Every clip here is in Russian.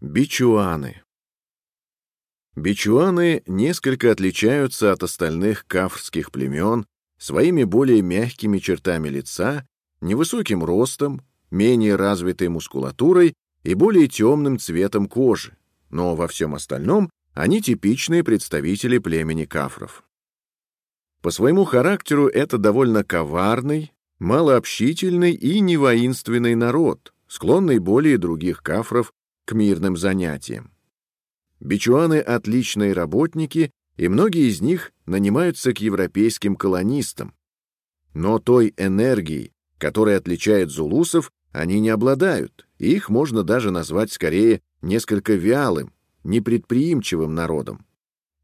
Бичуаны Бичуаны несколько отличаются от остальных кафрских племен своими более мягкими чертами лица, невысоким ростом, менее развитой мускулатурой и более темным цветом кожи, но во всем остальном они типичные представители племени кафров. По своему характеру это довольно коварный, малообщительный и невоинственный народ, склонный более других кафров к мирным занятиям. Бичуаны — отличные работники, и многие из них нанимаются к европейским колонистам. Но той энергией, которая отличает зулусов, они не обладают, их можно даже назвать скорее несколько вялым, непредприимчивым народом.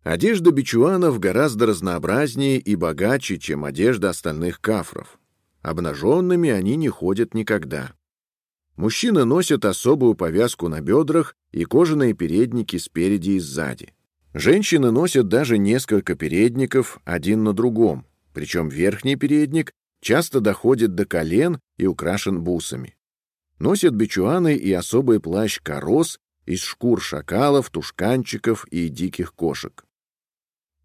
Одежда бичуанов гораздо разнообразнее и богаче, чем одежда остальных кафров. Обнаженными они не ходят никогда. Мужчины носят особую повязку на бедрах и кожаные передники спереди и сзади. Женщины носят даже несколько передников один на другом, причем верхний передник часто доходит до колен и украшен бусами. Носят бичуаны и особый плащ корос из шкур шакалов, тушканчиков и диких кошек.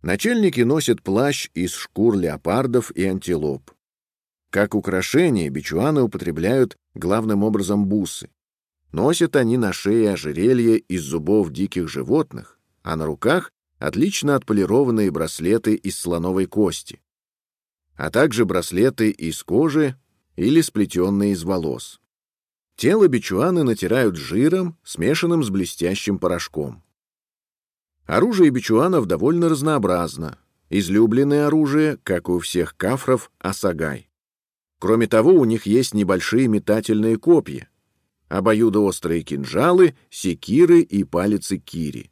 Начальники носят плащ из шкур леопардов и антилоп. Как украшение бичуаны употребляют главным образом бусы. Носят они на шее ожерелья из зубов диких животных, а на руках отлично отполированные браслеты из слоновой кости, а также браслеты из кожи или сплетенные из волос. Тело бичуаны натирают жиром, смешанным с блестящим порошком. Оружие бичуанов довольно разнообразно. Излюбленное оружие, как у всех кафров, асагай. Кроме того, у них есть небольшие метательные копья, обоюдоострые кинжалы, секиры и палицы кири.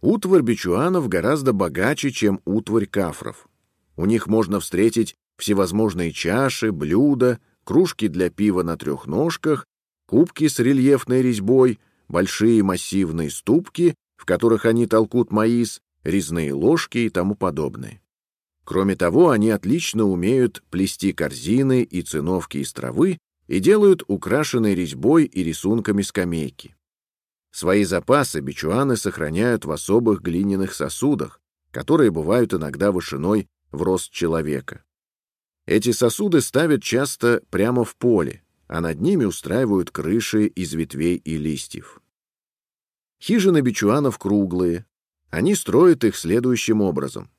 Утварь бичуанов гораздо богаче, чем утварь кафров. У них можно встретить всевозможные чаши, блюда, кружки для пива на трех ножках, кубки с рельефной резьбой, большие массивные ступки, в которых они толкут маис, резные ложки и тому подобное. Кроме того, они отлично умеют плести корзины и циновки из травы и делают украшенные резьбой и рисунками скамейки. Свои запасы бичуаны сохраняют в особых глиняных сосудах, которые бывают иногда вышиной в рост человека. Эти сосуды ставят часто прямо в поле, а над ними устраивают крыши из ветвей и листьев. Хижины бичуанов круглые. Они строят их следующим образом.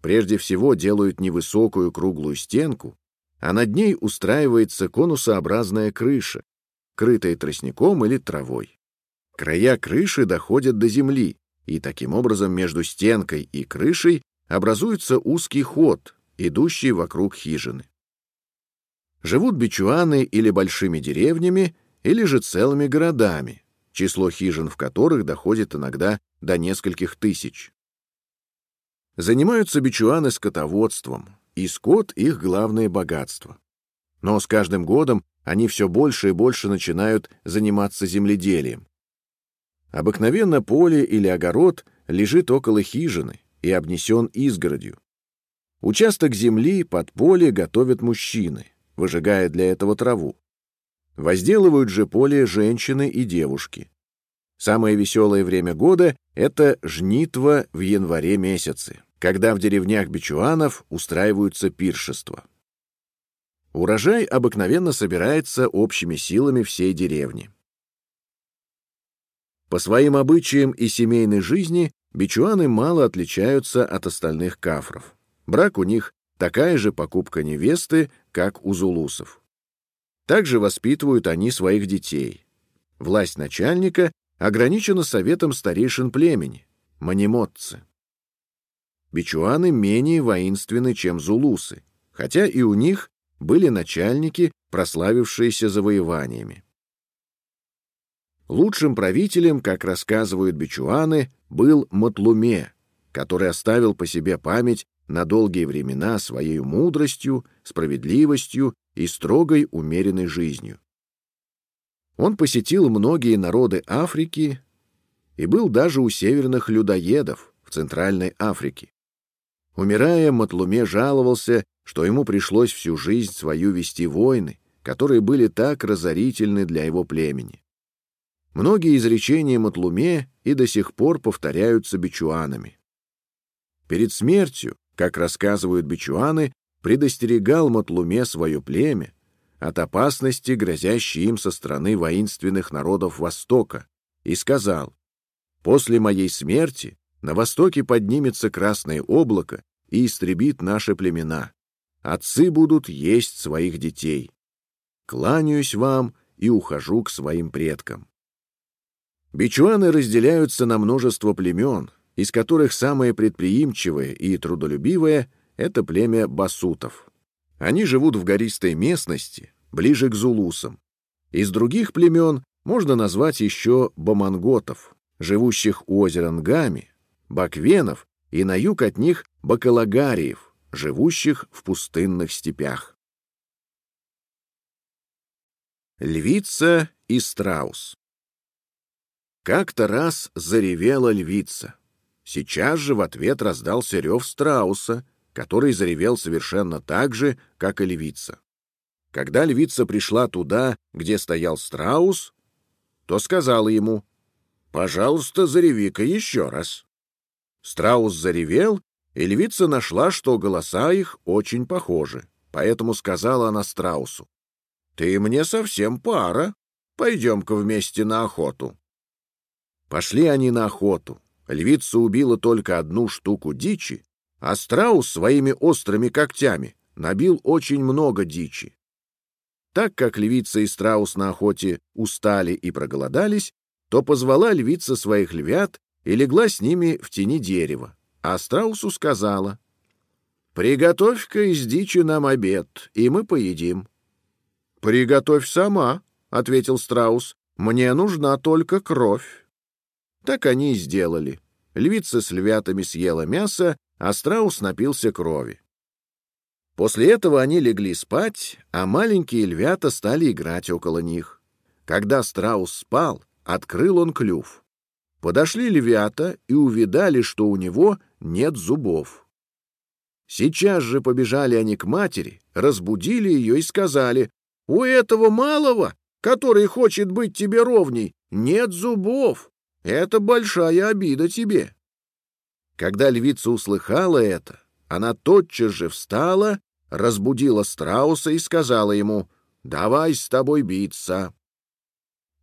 Прежде всего делают невысокую круглую стенку, а над ней устраивается конусообразная крыша, крытая тростником или травой. Края крыши доходят до земли, и таким образом между стенкой и крышей образуется узкий ход, идущий вокруг хижины. Живут бичуаны или большими деревнями, или же целыми городами, число хижин в которых доходит иногда до нескольких тысяч. Занимаются бичуаны скотоводством, и скот — их главное богатство. Но с каждым годом они все больше и больше начинают заниматься земледелием. Обыкновенно поле или огород лежит около хижины и обнесен изгородью. Участок земли под поле готовят мужчины, выжигая для этого траву. Возделывают же поле женщины и девушки. Самое веселое время года — это жнитва в январе месяце когда в деревнях бичуанов устраиваются пиршества. Урожай обыкновенно собирается общими силами всей деревни. По своим обычаям и семейной жизни бичуаны мало отличаются от остальных кафров. Брак у них такая же покупка невесты, как у зулусов. Также воспитывают они своих детей. Власть начальника ограничена советом старейшин племени, манимотцы. Бичуаны менее воинственны, чем зулусы, хотя и у них были начальники, прославившиеся завоеваниями. Лучшим правителем, как рассказывают бичуаны, был Матлуме, который оставил по себе память на долгие времена своей мудростью, справедливостью и строгой умеренной жизнью. Он посетил многие народы Африки и был даже у северных людоедов в Центральной Африке. Умирая, Матлуме жаловался, что ему пришлось всю жизнь свою вести войны, которые были так разорительны для его племени. многие изречения Матлуме и до сих пор повторяются бичуанами. Перед смертью, как рассказывают бичуаны, предостерегал Матлуме свое племя от опасности, грозящей им со стороны воинственных народов Востока, и сказал, «После моей смерти на востоке поднимется красное облако и истребит наши племена. Отцы будут есть своих детей. Кланяюсь вам и ухожу к своим предкам». Бичуаны разделяются на множество племен, из которых самое предприимчивое и трудолюбивое — это племя басутов. Они живут в гористой местности, ближе к зулусам. Из других племен можно назвать еще баманготов, живущих у озера Нгами, баквенов и на юг от них бакалагариев, живущих в пустынных степях. Львица и страус Как-то раз заревела львица. Сейчас же в ответ раздался рев страуса, который заревел совершенно так же, как и львица. Когда львица пришла туда, где стоял страус, то сказала ему, «Пожалуйста, зареви-ка еще раз». Страус заревел, и львица нашла, что голоса их очень похожи, поэтому сказала она страусу, «Ты мне совсем пара, пойдем-ка вместе на охоту». Пошли они на охоту. Львица убила только одну штуку дичи, а страус своими острыми когтями набил очень много дичи. Так как львица и страус на охоте устали и проголодались, то позвала львица своих львят и легла с ними в тени дерева, а страусу сказала, «Приготовь-ка из дичи нам обед, и мы поедим». «Приготовь сама», — ответил страус, — «мне нужна только кровь». Так они и сделали. Львица с львятами съела мясо, а страус напился крови. После этого они легли спать, а маленькие львята стали играть около них. Когда страус спал, открыл он клюв. Подошли львята и увидали, что у него нет зубов. Сейчас же побежали они к матери, разбудили ее и сказали, «У этого малого, который хочет быть тебе ровней, нет зубов. Это большая обида тебе». Когда львица услыхала это, она тотчас же встала, разбудила страуса и сказала ему «Давай с тобой биться».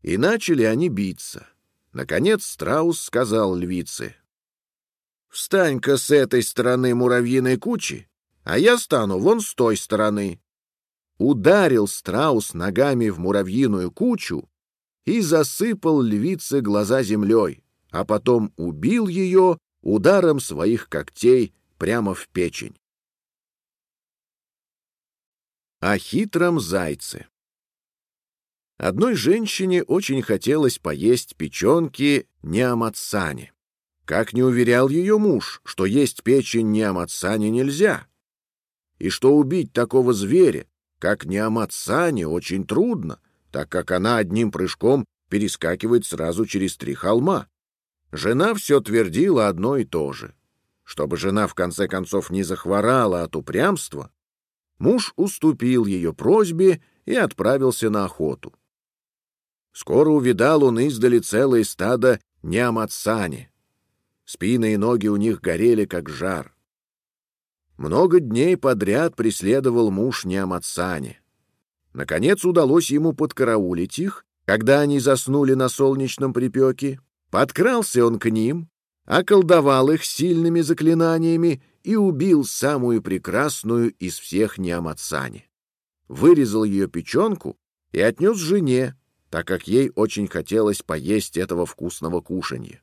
И начали они биться. Наконец страус сказал львице «Встань-ка с этой стороны муравьиной кучи, а я стану вон с той стороны». Ударил страус ногами в муравьиную кучу и засыпал львице глаза землей, а потом убил ее ударом своих когтей прямо в печень. О хитром зайце Одной женщине очень хотелось поесть печенки неаматсани. Как не уверял ее муж, что есть печень неаматсани нельзя, и что убить такого зверя, как неаматсани, очень трудно, так как она одним прыжком перескакивает сразу через три холма. Жена все твердила одно и то же. Чтобы жена в конце концов не захворала от упрямства, муж уступил ее просьбе и отправился на охоту. Скоро увидал он издали целое стадо неаматсани. Спины и ноги у них горели, как жар. Много дней подряд преследовал муж неаматсани. Наконец удалось ему подкараулить их, когда они заснули на солнечном припеке, Подкрался он к ним, околдовал их сильными заклинаниями и убил самую прекрасную из всех неамацани. Вырезал ее печенку и отнес жене, так как ей очень хотелось поесть этого вкусного кушанья.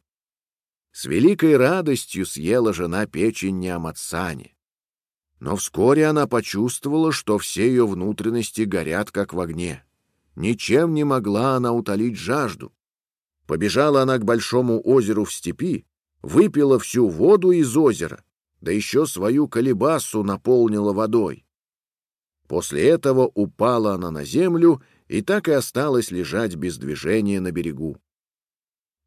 С великой радостью съела жена печень неамацани. Но вскоре она почувствовала, что все ее внутренности горят, как в огне. Ничем не могла она утолить жажду. Побежала она к большому озеру в степи, выпила всю воду из озера, да еще свою колебасу наполнила водой. После этого упала она на землю и так и осталась лежать без движения на берегу.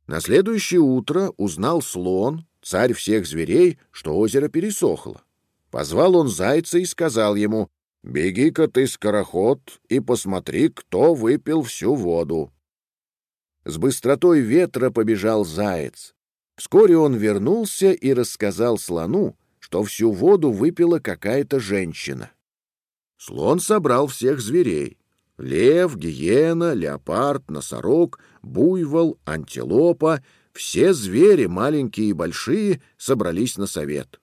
На следующее утро узнал слон, царь всех зверей, что озеро пересохло. Позвал он зайца и сказал ему, «Беги-ка ты, скороход, и посмотри, кто выпил всю воду». с быстротой ветра побежал заяц. Вскоре он вернулся и рассказал слону, что всю воду выпила какая-то женщина. Слон собрал всех зверей. Лев, гиена, леопард, носорог, буйвол, антилопа — все звери, маленькие и большие, собрались на совет.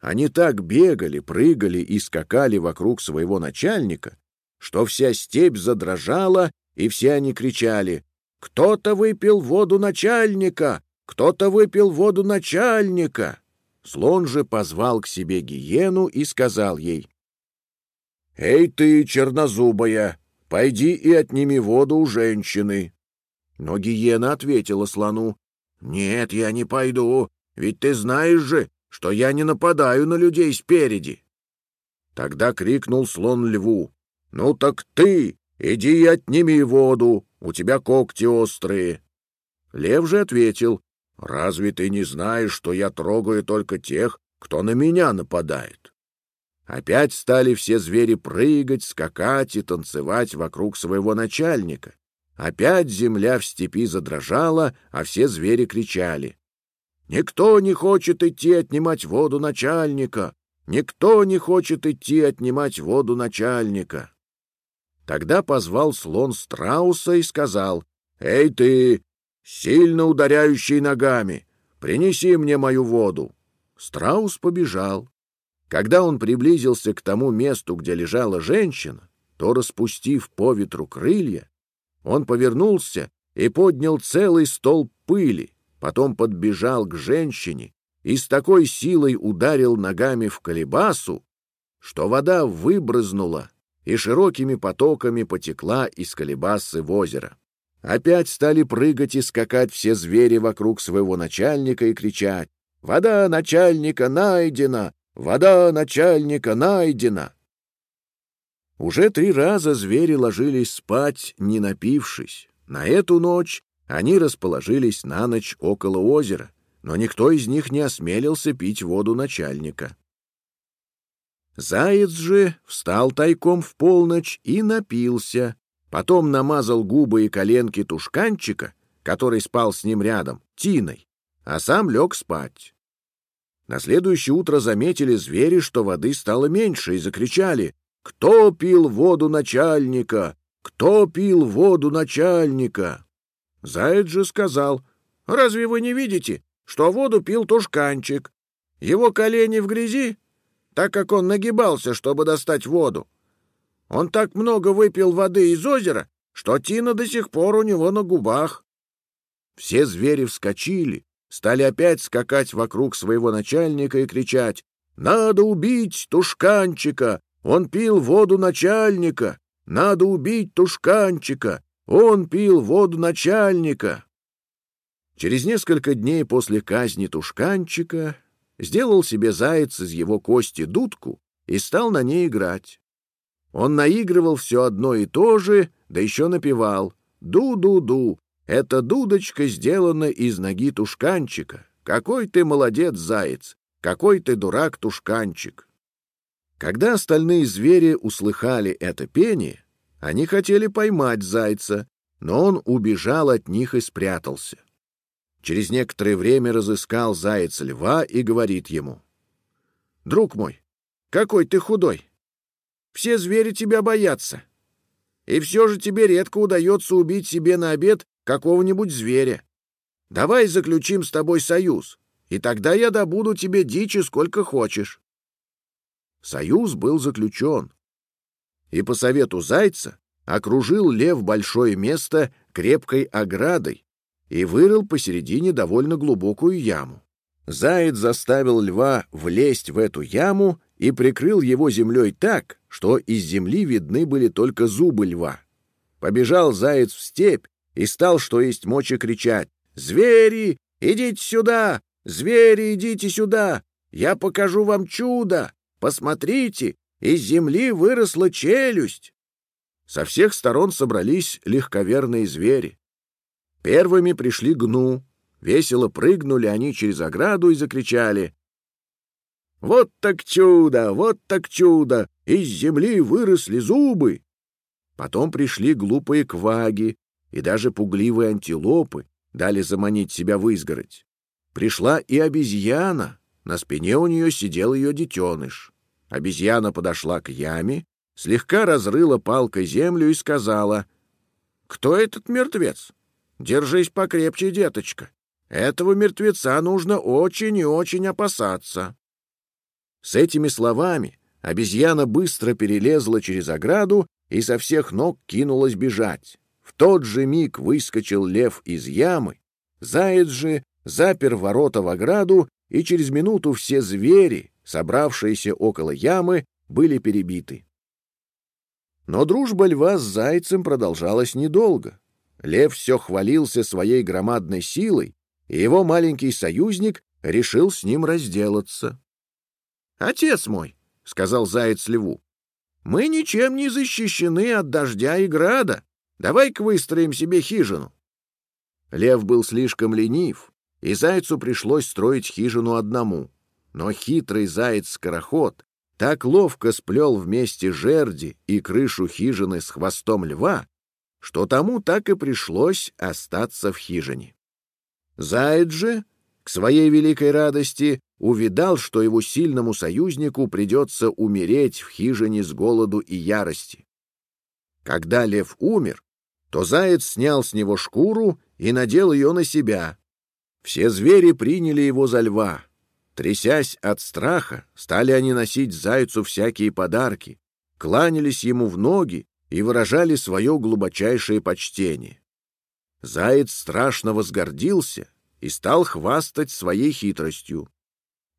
Они так бегали, прыгали и скакали вокруг своего начальника, что вся степь задрожала, и все они кричали «Кто-то выпил воду начальника! Кто-то выпил воду начальника!» Слон же позвал к себе гиену и сказал ей «Эй ты, чернозубая, пойди и отними воду у женщины». Но гиена ответила слону «Нет, я не пойду, ведь ты знаешь же, что я не нападаю на людей спереди». Тогда крикнул слон льву «Ну так ты, иди и отними воду, у тебя когти острые». Лев же ответил «Разве ты не знаешь, что я трогаю только тех, кто на меня нападает?» Опять стали все звери прыгать, скакать и танцевать вокруг своего начальника. Опять земля в степи задрожала, а все звери кричали. «Никто не хочет идти отнимать воду начальника! Никто не хочет идти отнимать воду начальника!» Тогда позвал слон страуса и сказал, «Эй ты, сильно ударяющий ногами, принеси мне мою воду». Страус побежал. Когда он приблизился к тому месту, где лежала женщина, то, распустив по ветру крылья, он повернулся и поднял целый стол пыли, потом подбежал к женщине и с такой силой ударил ногами в колебасу, что вода выбрызнула и широкими потоками потекла из колебасы в озеро. Опять стали прыгать и скакать все звери вокруг своего начальника и кричать «Вода начальника найдена! Вода начальника найдена!» Уже три раза звери ложились спать, не напившись. На эту ночь они расположились на ночь около озера, но никто из них не осмелился пить воду начальника. Заяц же встал тайком в полночь и напился, потом намазал губы и коленки тушканчика, который спал с ним рядом, тиной, а сам лег спать. На следующее утро заметили звери, что воды стало меньше, и закричали «Кто пил воду начальника? Кто пил воду начальника?» Заяц же сказал «Разве вы не видите, что воду пил тушканчик? Его колени в грязи, так как он нагибался, чтобы достать воду. Он так много выпил воды из озера, что тина до сих пор у него на губах». Все звери вскочили, стали опять скакать вокруг своего начальника и кричать «Надо убить тушканчика! Он пил воду начальника! Надо убить тушканчика! Он пил воду начальника!» Через несколько дней после казни тушканчика сделал себе заяц из его кости дудку и стал на ней играть. Он наигрывал все одно и то же, да еще напевал «Ду-ду-ду, эта дудочка сделана из ноги тушканчика. Какой ты молодец, заяц! Какой ты дурак, тушканчик!» Когда остальные звери услыхали это пение, они хотели поймать зайца, но он убежал от них и спрятался. Через некоторое время разыскал заяц льва и говорит ему. «Друг мой, какой ты худой! Все звери тебя боятся. И все же тебе редко удается убить себе на обед какого-нибудь зверя. Давай заключим с тобой союз, и тогда я добуду тебе дичи сколько хочешь. Союз был заключен. И по совету зайца окружил лев большое место крепкой оградой и вырыл посередине довольно глубокую яму. Заяц заставил льва влезть в эту яму и прикрыл его землей так, что из земли видны были только зубы льва. Побежал заяц в степь и стал, что есть мочи, кричать «Звери, идите сюда! Звери, идите сюда! Я покажу вам чудо! Посмотрите, из земли выросла челюсть!» Со всех сторон собрались легковерные звери. Первыми пришли гну. Весело прыгнули они через ограду и закричали. «Вот так чудо! Вот так чудо! Из земли выросли зубы!» Потом пришли глупые кваги, и даже пугливые антилопы дали заманить себя в изгородь. Пришла и обезьяна, на спине у нее сидел ее детеныш. Обезьяна подошла к яме, слегка разрыла палкой землю и сказала, «Кто этот мертвец? Держись покрепче, деточка. Этого мертвеца нужно очень и очень опасаться». С этими словами обезьяна быстро перелезла через ограду и со всех ног кинулась бежать. В тот же миг выскочил лев из ямы, заяц же запер ворота в ограду, и через минуту все звери, собравшиеся около ямы, были перебиты. Но дружба льва с зайцем продолжалась недолго. Лев все хвалился своей громадной силой, и его маленький союзник решил с ним разделаться. — Отец мой, — сказал заяц льву, — мы ничем не защищены от дождя и града. Давай-ка выстроим себе хижину. Лев был слишком ленив, и зайцу пришлось строить хижину одному. Но хитрый заяц-скороход так ловко сплел вместе жерди и крышу хижины с хвостом льва, что тому так и пришлось остаться в хижине. Заяц же, к своей великой радости, увидал, что его сильному союзнику придется умереть в хижине с голоду и ярости. Когда лев умер, то заяц снял с него шкуру и надел ее на себя. Все звери приняли его за льва, Трясясь от страха, стали они носить зайцу всякие подарки, кланялись ему в ноги и выражали свое глубочайшее почтение. Заяц страшно возгордился и стал хвастать своей хитростью.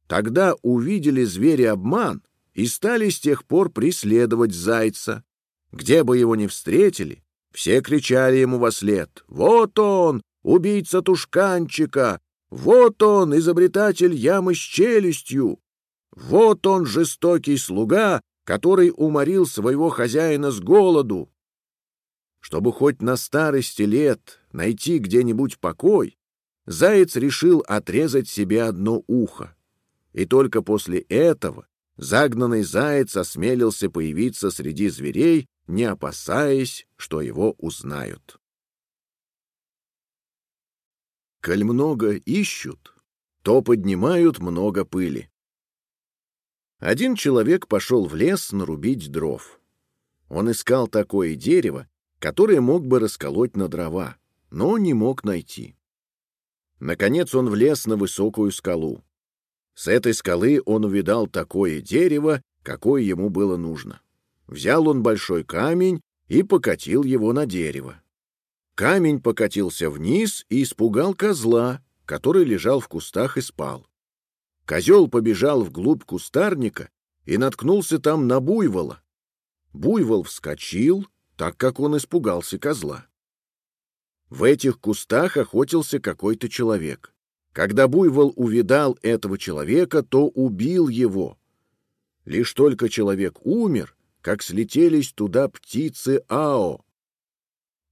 Тогда увидели звери обман и стали с тех пор преследовать зайца. Где бы его ни встретили, все кричали ему во след «Вот он, убийца тушканчика! Вот он, изобретатель ямы с челюстью! Вот он, жестокий слуга, который уморил своего хозяина с голоду! Чтобы хоть на старости лет найти где-нибудь покой, заяц решил отрезать себе одно ухо. И только после этого загнанный заяц осмелился появиться среди зверей, не опасаясь, что его узнают. Коль много ищут, то поднимают много пыли. Один человек пошел в лес нарубить дров. Он искал такое дерево, которое мог бы расколоть на дрова, но не мог найти. Наконец он влез на высокую скалу. С этой скалы он увидал такое дерево, какое ему было нужно. Взял он большой камень и покатил его на дерево. Камень покатился вниз и испугал козла, который лежал в кустах и спал. Козел побежал вглубь кустарника и наткнулся там на буйвола. Буйвол вскочил, так как он испугался козла. В этих кустах охотился какой-то человек. Когда буйвол увидал этого человека, то убил его. Лишь только человек умер, как слетелись туда птицы Ао,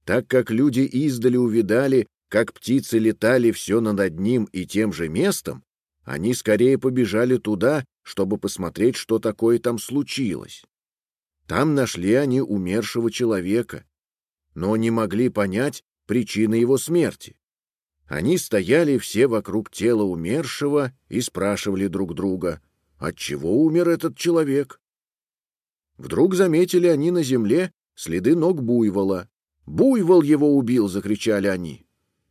так как люди издали увидали, как птицы летали все над одним и тем же местом, они скорее побежали туда, чтобы посмотреть, что такое там случилось. Там нашли они умершего человека, но не могли понять причины его смерти. Они стояли все вокруг тела умершего и спрашивали друг друга, отчего умер этот человек. Вдруг заметили они на земле следы ног буйвола. «Буйвол его убил!» — закричали они.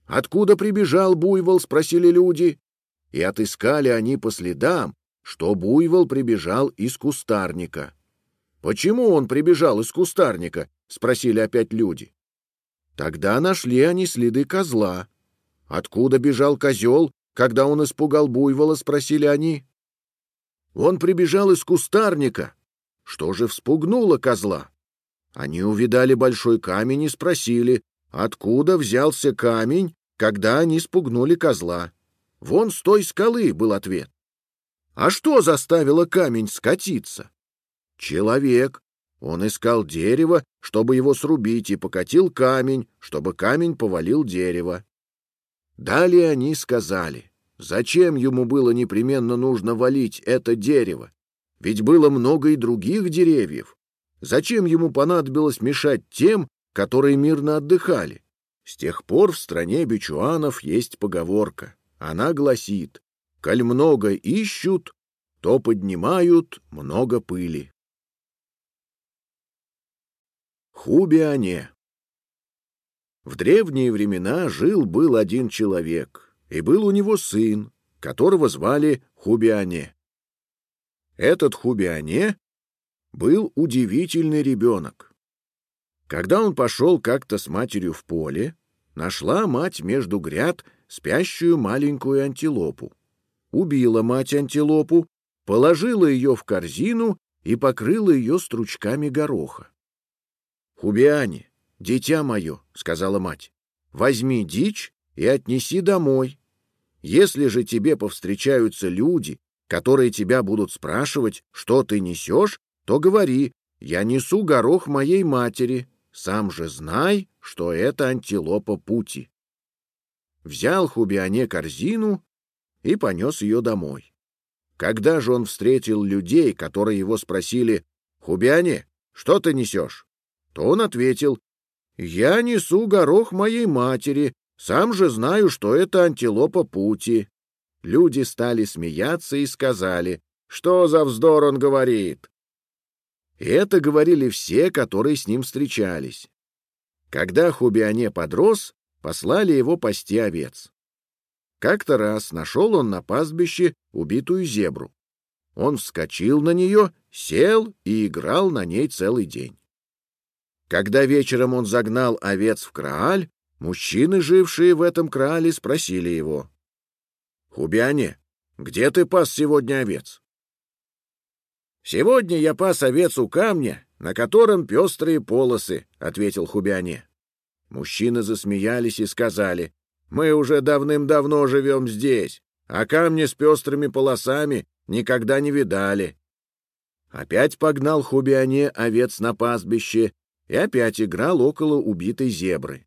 «Откуда прибежал буйвол?» — спросили люди. И отыскали они по следам, что буйвол прибежал из кустарника. «Почему он прибежал из кустарника?» — спросили опять люди. Тогда нашли они следы козла. «Откуда бежал козел, когда он испугал буйвола?» — спросили они. «Он прибежал из кустарника. Что же вспугнуло козла?» Они увидали большой камень и спросили, откуда взялся камень, когда они спугнули козла. Вон с той скалы был ответ. А что заставило камень скатиться? Человек. Он искал дерево, чтобы его срубить, и покатил камень, чтобы камень повалил дерево. Далее они сказали, зачем ему было непременно нужно валить это дерево? Ведь было много и других деревьев. Зачем ему понадобилось мешать тем, которые мирно отдыхали? С тех пор в стране бичуанов есть поговорка. Она гласит, «Коль много ищут, то поднимают много пыли». Хубиане В древние времена жил-был один человек, и был у него сын, которого звали Хубиане. Этот Хубиане был удивительный ребенок. Когда он пошел как-то с матерью в поле, нашла мать между гряд спящую маленькую антилопу. Убила мать антилопу, положила ее в корзину и покрыла ее стручками гороха. «Хубиане, дитя мое», — сказала мать, — «возьми дичь и отнеси домой. Если же тебе повстречаются люди, которые тебя будут спрашивать, что ты несешь, то говори, я несу горох моей матери, сам же знай, что это антилопа пути. Взял Хубиане корзину и понес ее домой. Когда же он встретил людей, которые его спросили, «Хубиане, что ты несешь?» то он ответил, «Я несу горох моей матери, сам же знаю, что это антилопа пути». Люди стали смеяться и сказали, «Что за вздор он говорит?» И это говорили все, которые с ним встречались. Когда Хубиане подрос, послали его пасти овец. Как-то раз нашел он на пастбище убитую зебру. Он вскочил на нее, сел и играл на ней целый день. Когда вечером он загнал овец в крааль, мужчины, жившие в этом краале, спросили его. «Хубиане, где ты пас сегодня овец?» «Сегодня я пас овец у камня, на котором пестрые полосы», — ответил Хубиане. Мужчины засмеялись и сказали, «Мы уже давным-давно живем здесь, а камни с пестрыми полосами никогда не видали». Опять погнал Хубиане овец на пастбище и опять играл около убитой зебры.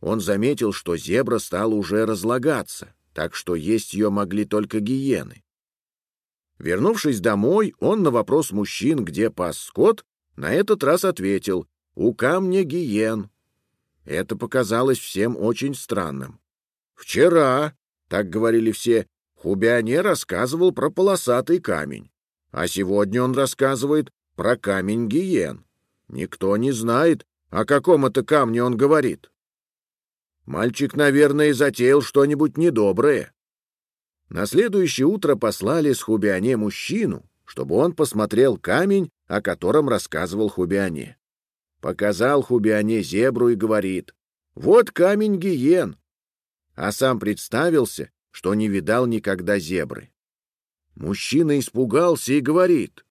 Он заметил, что зебра стала уже разлагаться, так что есть ее могли только гиены. Вернувшись домой, он на вопрос мужчин, где пас скот, на этот раз ответил «У камня гиен». Это показалось всем очень странным. «Вчера», — так говорили все, — Хубиане рассказывал про полосатый камень, а сегодня он рассказывает про камень гиен. Никто не знает, о каком это камне он говорит. Мальчик, наверное, затеял что-нибудь недоброе. На следующее утро послали с Хубиане мужчину, чтобы он посмотрел камень, о котором рассказывал Хубиане. Показал Хубиане зебру и говорит, «Вот камень гиен», а сам представился, что не видал никогда зебры. Мужчина испугался и говорит,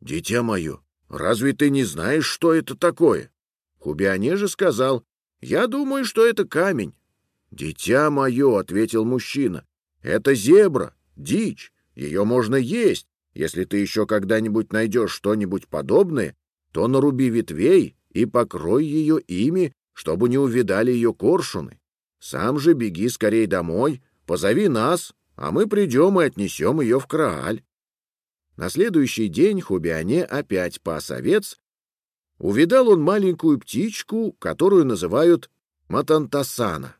«Дитя мое, разве ты не знаешь, что это такое?» Хубиане же сказал, «Я думаю, что это камень». «Дитя мое», — ответил мужчина, это зебра, дичь, ее можно есть. Если ты еще когда-нибудь найдешь что-нибудь подобное, то наруби ветвей и покрой ее ими, чтобы не увидали ее коршуны. Сам же беги скорей домой, позови нас, а мы придем и отнесем ее в Крааль. На следующий день Хубиане опять пас овец. Увидал он маленькую птичку, которую называют Матантасана.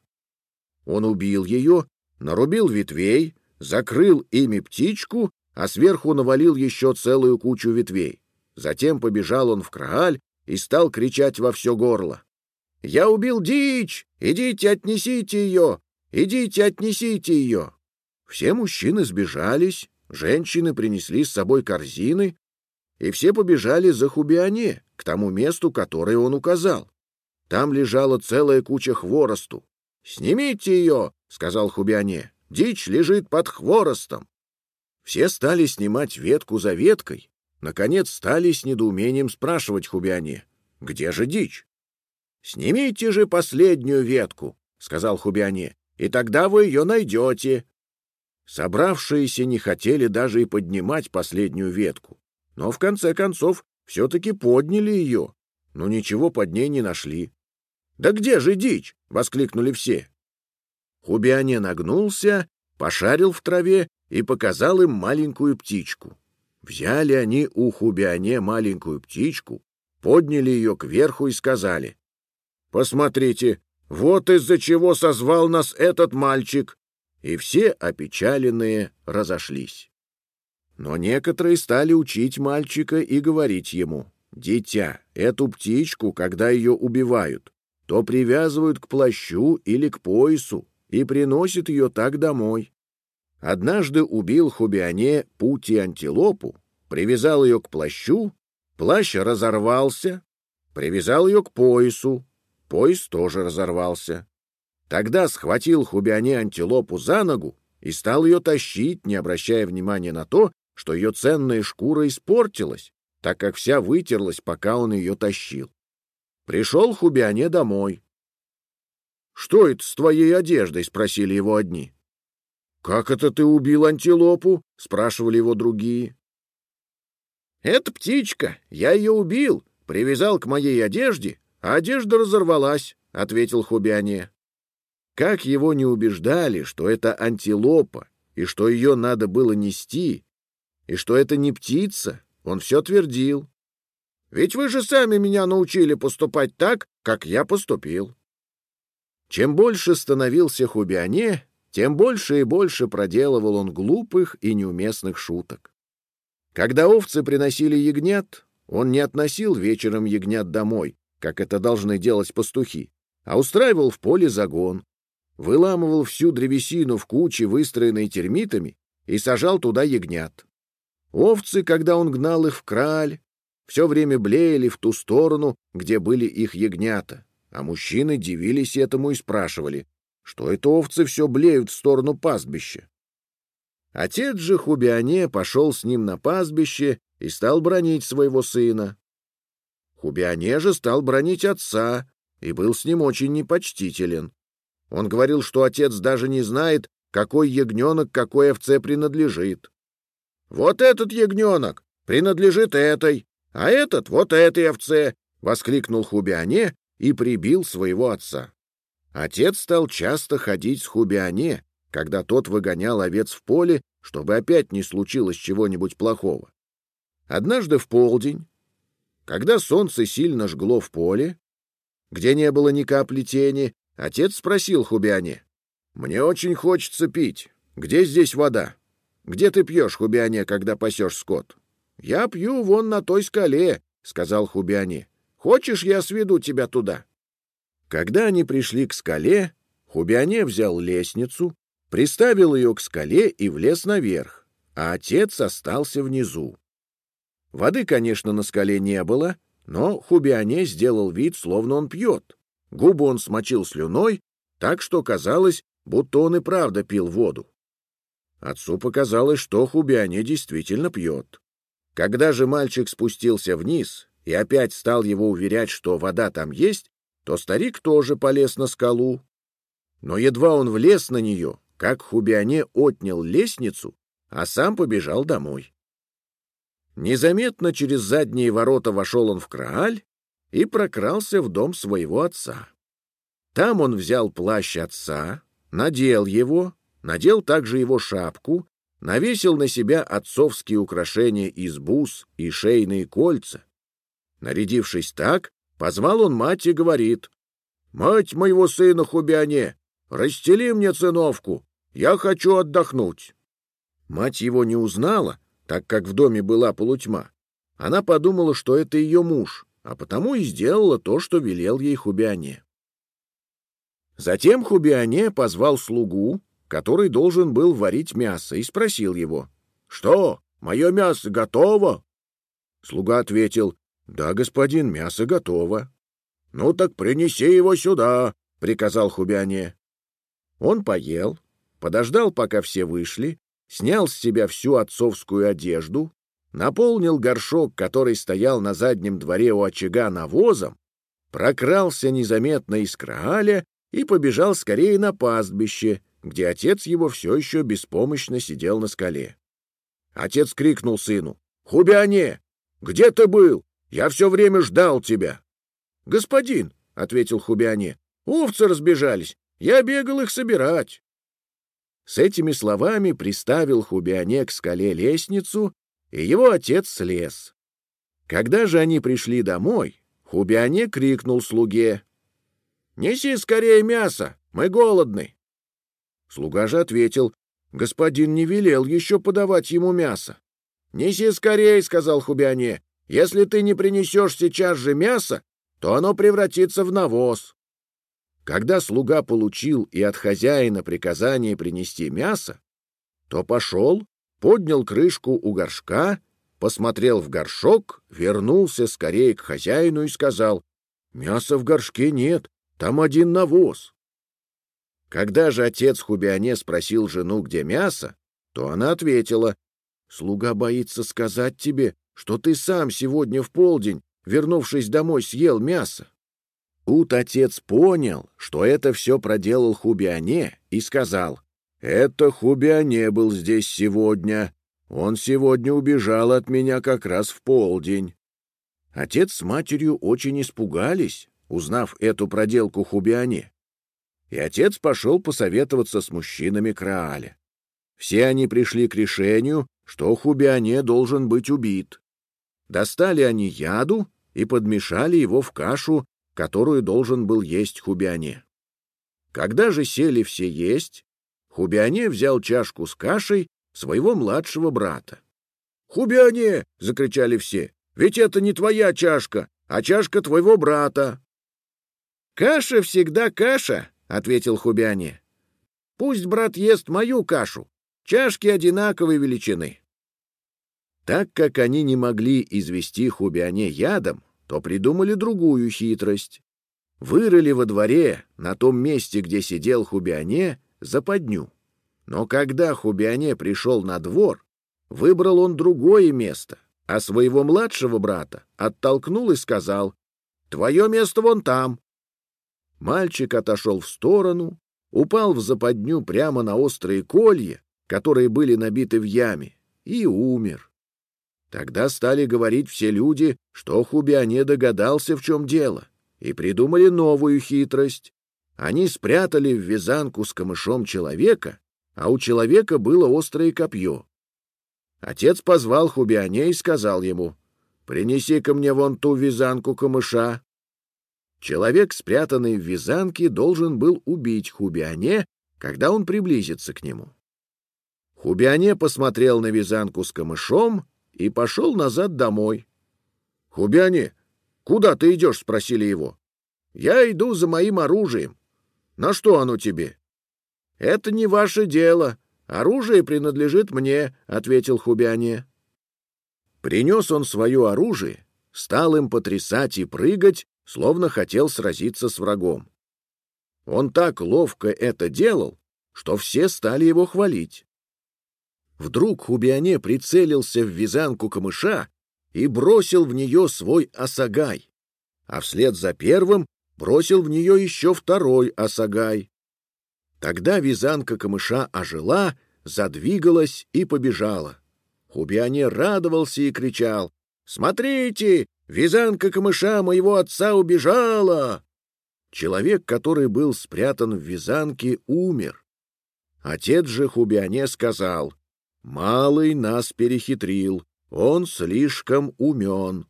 Он убил ее нарубил ветвей, закрыл ими птичку, а сверху навалил еще целую кучу ветвей. Затем побежал он в Крааль и стал кричать во все горло. «Я убил дичь! Идите, отнесите ее! Идите, отнесите ее!» Все мужчины сбежались, женщины принесли с собой корзины, и все побежали за Хубиане, к тому месту, которое он указал. Там лежала целая куча хворосту. «Снимите ее!» — сказал Хубиане. «Дичь лежит под хворостом». Все стали снимать ветку за веткой. Наконец стали с недоумением спрашивать Хубиане. «Где же дичь?» «Снимите же последнюю ветку», — сказал Хубиане, «и тогда вы ее найдете». Собравшиеся не хотели даже и поднимать последнюю ветку, но в конце концов все-таки подняли ее, но ничего под ней не нашли. «Да где же дичь?» — воскликнули все. Хубиане нагнулся, пошарил в траве и показал им маленькую птичку. Взяли они у Хубиане маленькую птичку, подняли ее кверху и сказали, «Посмотрите, Вот из-за чего созвал нас этот мальчик!» И все опечаленные разошлись. Но некоторые стали учить мальчика и говорить ему, «Дитя, эту птичку, когда ее убивают, то привязывают к плащу или к поясу и приносят ее так домой. Однажды убил Хубиане пути антилопу, привязал ее к плащу, плащ разорвался, привязал ее к поясу, пояс тоже разорвался. Тогда схватил Хубиане антилопу за ногу и стал ее тащить, не обращая внимания на то, что ее ценная шкура испортилась, так как вся вытерлась, пока он ее тащил. Пришел Хубиане домой. — Что это с твоей одеждой? — спросили его одни. — Как это ты убил антилопу? — спрашивали его другие. — Это птичка. Я ее убил, привязал к моей одежде, а одежда разорвалась, — ответил Хубиане. Как его не убеждали, что это антилопа, и что ее надо было нести, и что это не птица, он все твердил. Ведь вы же сами меня научили поступать так, как я поступил. Чем больше становился Хубиане, тем больше и больше проделывал он глупых и неуместных шуток. Когда овцы приносили ягнят, он не относил вечером ягнят домой, как это должны делать пастухи, а устраивал в поле загон, выламывал всю древесину в куче, выстроенной термитами, и сажал туда ягнят. Овцы, когда он гнал их в краль, все время блеяли в ту сторону, где были их ягнята, а мужчины дивились этому и спрашивали, что это овцы все блеют в сторону пастбища. Отец же Хубиане пошел с ним на пастбище и стал бронить своего сына. Хубиане же стал бронить отца и был с ним очень непочтителен. Он говорил, что отец даже не знает, какой ягненок какой овце принадлежит. «Вот этот ягненок принадлежит этой, а этот вот этой овце!» — воскликнул Хубиане и прибил своего отца. Отец стал часто ходить с Хубиане, когда тот выгонял овец в поле, чтобы опять не случилось чего-нибудь плохого. Однажды в полдень, когда солнце сильно жгло в поле, где не было ни капли тени, отец спросил Хубиане, «Мне очень хочется пить. Где здесь вода? Где ты пьешь, Хубиане, когда пасешь скот?» «Я пью вон на той скале», — сказал Хубиани. «Хочешь, я сведу тебя туда?» Когда они пришли к скале, Хубиане взял лестницу, приставил ее к скале и влез наверх, а отец остался внизу. Воды, конечно, на скале не было, но Хубиане сделал вид, словно он пьет. Губы он смочил слюной, так что казалось, будто он и правда пил воду. Отцу показалось, что Хубиане действительно пьет. Когда же мальчик спустился вниз и опять стал его уверять, что вода там есть, то старик тоже полез на скалу. Но едва он влез на нее, как Хубиане отнял лестницу, а сам побежал домой. Незаметно через задние ворота вошел он в Крааль и прокрался в дом своего отца. Там он взял плащ отца, надел его, надел также его шапку навесил на себя отцовские украшения из бус и шейные кольца. Нарядившись так, позвал он мать и говорит, «Мать моего сына Хубиане, расстели мне циновку, я хочу отдохнуть». Мать его не узнала, так как в доме была полутьма. Она подумала, что это ее муж, а потому и сделала то, что велел ей Хубиане. Затем Хубиане позвал слугу, который должен был варить мясо, и спросил его, «Что, мое мясо готово?» Слуга ответил, «Да, господин, мясо готово». «Ну так принеси его сюда», — приказал Хубяне. Он поел, подождал, пока все вышли, снял с себя всю отцовскую одежду, наполнил горшок, который стоял на заднем дворе у очага навозом, прокрался незаметно из Крааля и побежал скорее на пастбище, где отец его все еще беспомощно сидел на скале. Отец крикнул сыну. «Хубиане! Где ты был? Я все время ждал тебя!» «Господин!» — ответил Хубиане. «Овцы разбежались. Я бегал их собирать». С этими словами приставил Хубиане к скале лестницу, и его отец слез. Когда же они пришли домой, Хубиане крикнул слуге. Неси скорее мясо, мы голодны. Слуга же ответил, господин не велел еще подавать ему мясо. «Неси скорее», — сказал Хубиане, — «если ты не принесешь сейчас же мясо, то оно превратится в навоз». Когда слуга получил и от хозяина приказание принести мясо, то пошел, поднял крышку у горшка, посмотрел в горшок, вернулся скорее к хозяину и сказал, «Мяса в горшке нет, там один навоз». Когда же отец Хубиане спросил жену, где мясо, то она ответила, «Слуга боится сказать тебе, что ты сам сегодня в полдень, вернувшись домой, съел мясо». Тут отец понял, что это все проделал Хубиане, и сказал, «Это Хубиане был здесь сегодня. Он сегодня убежал от меня как раз в полдень». Отец с матерью очень испугались, узнав эту проделку Хубиане. И отец пошел посоветоваться с мужчинами Крааля. Все они пришли к решению, что Хубиане должен быть убит. Достали они яду и подмешали его в кашу, которую должен был есть Хубиане. Когда же сели все есть, Хубиане взял чашку с кашей своего младшего брата. «Хубиане!» — закричали все. «Ведь это не твоя чашка, а чашка твоего брата!» «Каша всегда каша!» — ответил Хубиане. «Пусть брат ест мою кашу. Чашки одинаковой величины». Так как они не могли извести Хубиане ядом, то придумали другую хитрость. Вырыли во дворе, на том месте, где сидел Хубиане, западню. Но когда Хубиане пришел на двор, выбрал он другое место, а своего младшего брата оттолкнул и сказал «Твое место вон там». Мальчик отошел в сторону, упал в западню прямо на острые колья, которые были набиты в яме, и умер. Тогда стали говорить все люди, что Хубиане догадался, в чем дело, и придумали новую хитрость. Они спрятали в вязанку с камышом человека, а у человека было острое копье. Отец позвал Хубиане и сказал ему, «Принеси ко мне вон ту вязанку камыша». Человек, спрятанный в вязанке, должен был убить Хубиане, когда он приблизится к нему. Хубиане посмотрел на вязанку с камышом и пошел назад домой. — Хубиане, куда ты идешь? — спросили его. — Я иду за моим оружием. — На что оно тебе? — Это не ваше дело. Оружие принадлежит мне, — ответил Хубиане. Принес он свое оружие, стал им потрясать и прыгать, словно хотел сразиться с врагом. Он так ловко это делал, что все стали его хвалить. Вдруг Хубиане прицелился в вязанку камыша и бросил в нее свой осагай, а вслед за первым бросил в нее еще второй осагай. Тогда вязанка камыша ожила, задвигалась и побежала. Хубиане радовался и кричал «Смотрите, вязанка камыша моего отца убежала!» Человек, который был спрятан в вязанке, умер. Отец же Хубиане сказал Малый нас перехитрил, он слишком умен.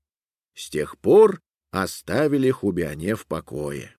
С тех пор оставили Хубиане в покое.